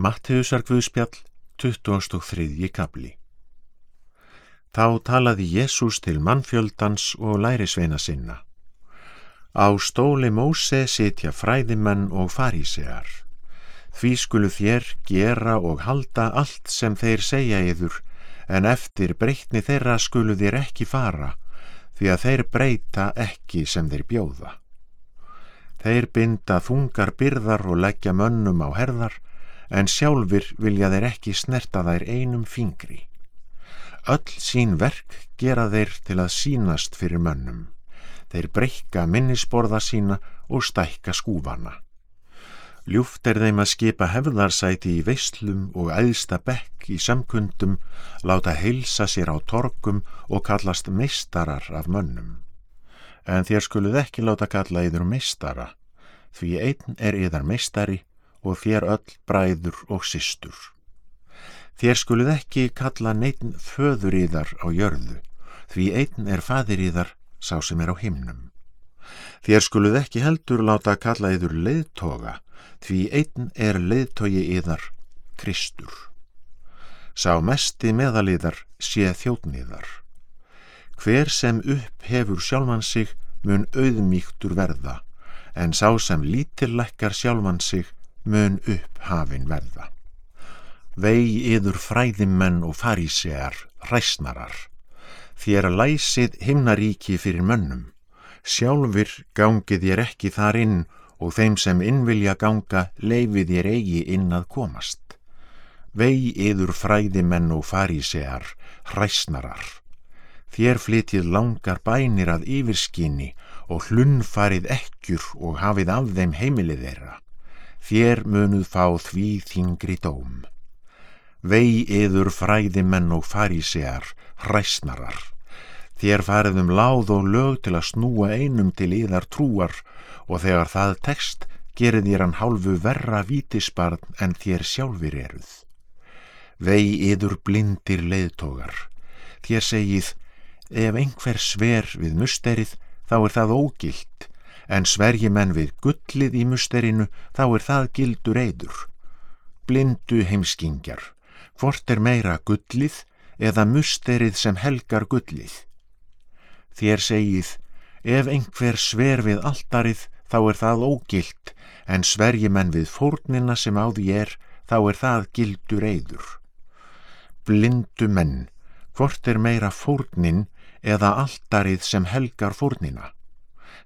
Matteusar Guðspjall, 23. kapli Þá talaði Jésús til mannfjöldans og lærisveina sinna. Á stóli Móse sitja fræðimenn og farísear. Því skulu þér gera og halda allt sem þeir segja yður, en eftir breytni þeirra skulu þér ekki fara, því að þeir breyta ekki sem þeir bjóða. Þeir binda þungar byrðar og leggja mönnum á herðar, en sjálfur vilja þeir ekki snerta þær einum fingri. Öll sín verk gera þeir til að sínast fyrir mönnum. Þeir breyka minnisborða sína og stækka skúfana. Ljúft er þeim að skipa hefðarsæti í veislum og æðsta bekk í samkundum, láta heilsa sér á torkum og kallast meistarar af mönnum. En þér skuluð ekki láta kalla yður meistara, því einn er yðar meistari og þér öll bræður og systur. Þér skuluð ekki kalla neitt föður í þar á jörðu, því einn er fadir í þar sá sem er á himnum. Þér skuluð ekki heldur láta kalla yður leiðtoga, því einn er leiðtogi í þar Kristur. Sá mesti meðaliðar sé þjóðniðar. Hver sem upp hefur sjálfan sig mun auðmíktur verða, en sá sem lítillækkar sjálfan sig mun upp hafin verða. Vei yður fræðimenn og farísear, hræsnarar, þér læsið himnaríki fyrir mönnum, sjálfur gangið ég ekki þar inn og þeim sem innvilja ganga leifið ég eigi inn að komast. Vei yður fræðimenn og farísear, hræsnarar, þér flytið langar bænir að yfirskinni og hlunnfarið ekkjur og hafið af þeim heimilið þeirra þér munuð fá því þingri dóm. Vei yður fræðimenn og farísear, hræsnarar, þér farið um láð og lög til að snúa einum til yðar trúar og þegar það tekst gerir þér hann hálfu verra vítisbarn en þér sjálfur eruð. Vei yður blindir leiðtogar, þér segið, ef einhver sver við musterið þá er það ógilt en sverji menn við gullið í musterinu þá er það gildur eidur. Blindu heimskingjar, hvort er meira gullið eða musterið sem helgar gullið? Þér segið, ef einhver sver við alldarið þá er það ógilt, en sverji menn við fórnina sem á því er, þá er það gildur eidur. Blindu menn, hvort er meira fórnin eða alldarið sem helgar fórnina?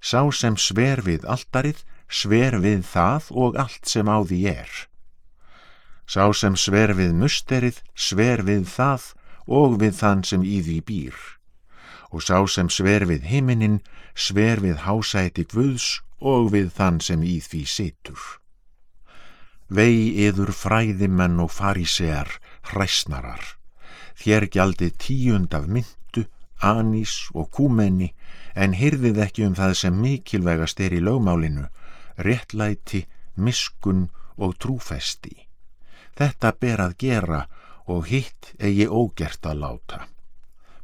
Sá sem sver við alltarið, sver við það og allt sem á því er. Sá sem sver við musterið, sver við það og við þann sem í því býr. Og sá sem sver við himinin, sver við hásæti Guðs og við þann sem í því situr. Vei yður fræðimenn og farisear, hræsnarar, þér gjaldið tíund af myndu, anís og kúmenni, en hyrðið ekki um það sem mikilvægast er í lögmálinu, réttlæti, miskun og trúfesti. Þetta ber að gera og hitt eigi ógert að láta.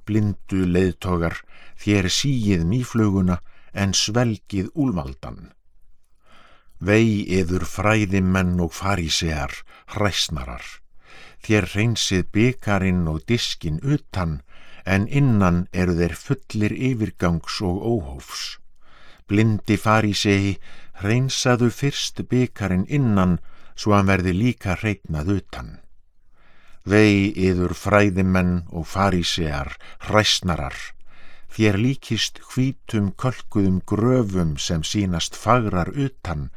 Blindu leiðtogar, þér síið mýfluguna en svelgið úlvaldan. Vei yður fræðimenn og farísear, hræsnarar, þér reynsið byggarinn og diskin utan, en innan eru þeir fullir yfirgangs og óhófs. Blindi fari segi, reynsaðu fyrst byggarinn innan, svo hann verði líka reitnað utan. Vei yður fræðimenn og farisear, hræsnarar, þér líkist hvítum kölkuðum gröfum sem sínast fagrar utan,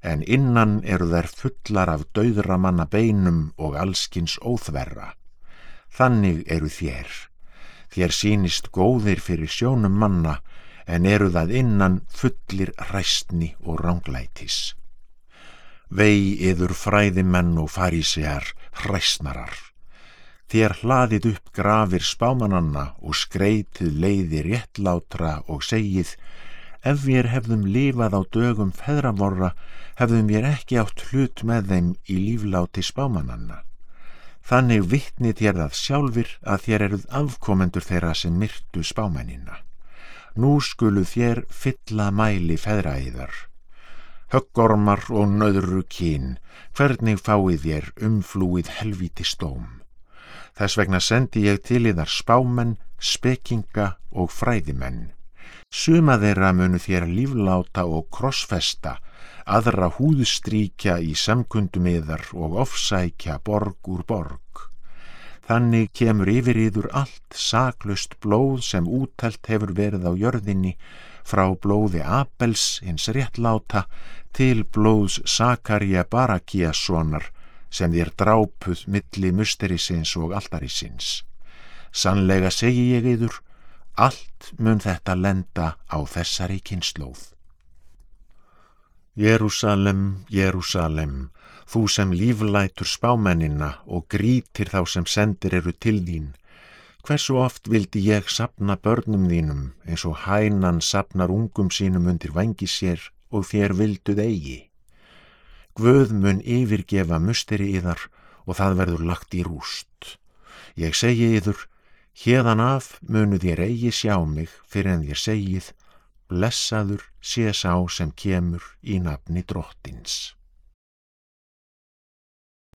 en innan eru þær fullar af dauðra manna beinum og allskins óþverra. Þannig eru þér þér sínist góðir fyrir sjónum manna en eru það innan fullir ræstni og ránglætis. Vei yður fræðimenn og farísear, hræstnarar. Þér hlaðið upp grafir spámananna og skreitið leiði réttlátra og segið ef við hefðum lifað á dögum feðravorra hefðum við ekki átt hlut með þeim í lífláti spámananna. Þannig vittnið þér það sjálfur að þér eruð afkomendur þeirra sem myrtu spámennina. Nú skulu þér fylla mæli feðraæðar. höggormar og nöðru kín, hvernig fáið þér umflúið helvíti stóm. Þess vegna sendi ég til í þar spámenn, spekinga og fræðimenn. Suma þeirra munu þér lífláta og krossfesta, aðra húðstríkja í samkundum yðar og ofsækja borg úr borg. Þannig kemur yfir yður allt saklust blóð sem útelt hefur verið á jörðinni frá blóði Abels hins réttláta til blóðs Sakarja Barakíassonar sem þér drápuð milli musterisins og altarisins. Sannlega segi ég yður, allt mun þetta lenda á þessari kynnslóð. Jérúsalem, Jérúsalem, þú sem líflætur spámennina og grítir þá sem sendir eru til þín. Hversu oft vildi ég sapna börnum þínum eins og hænan sapnar ungum sínum undir vangi sér og þér vilduð eigi. Guð mun yfirgefa musteri yðar og það verður lagt í rúst. Ég segi yður, hérðan af munu þér eigi sjá mig fyrir en þér segið, blessaður sé sá sem kemur í nafni drottins.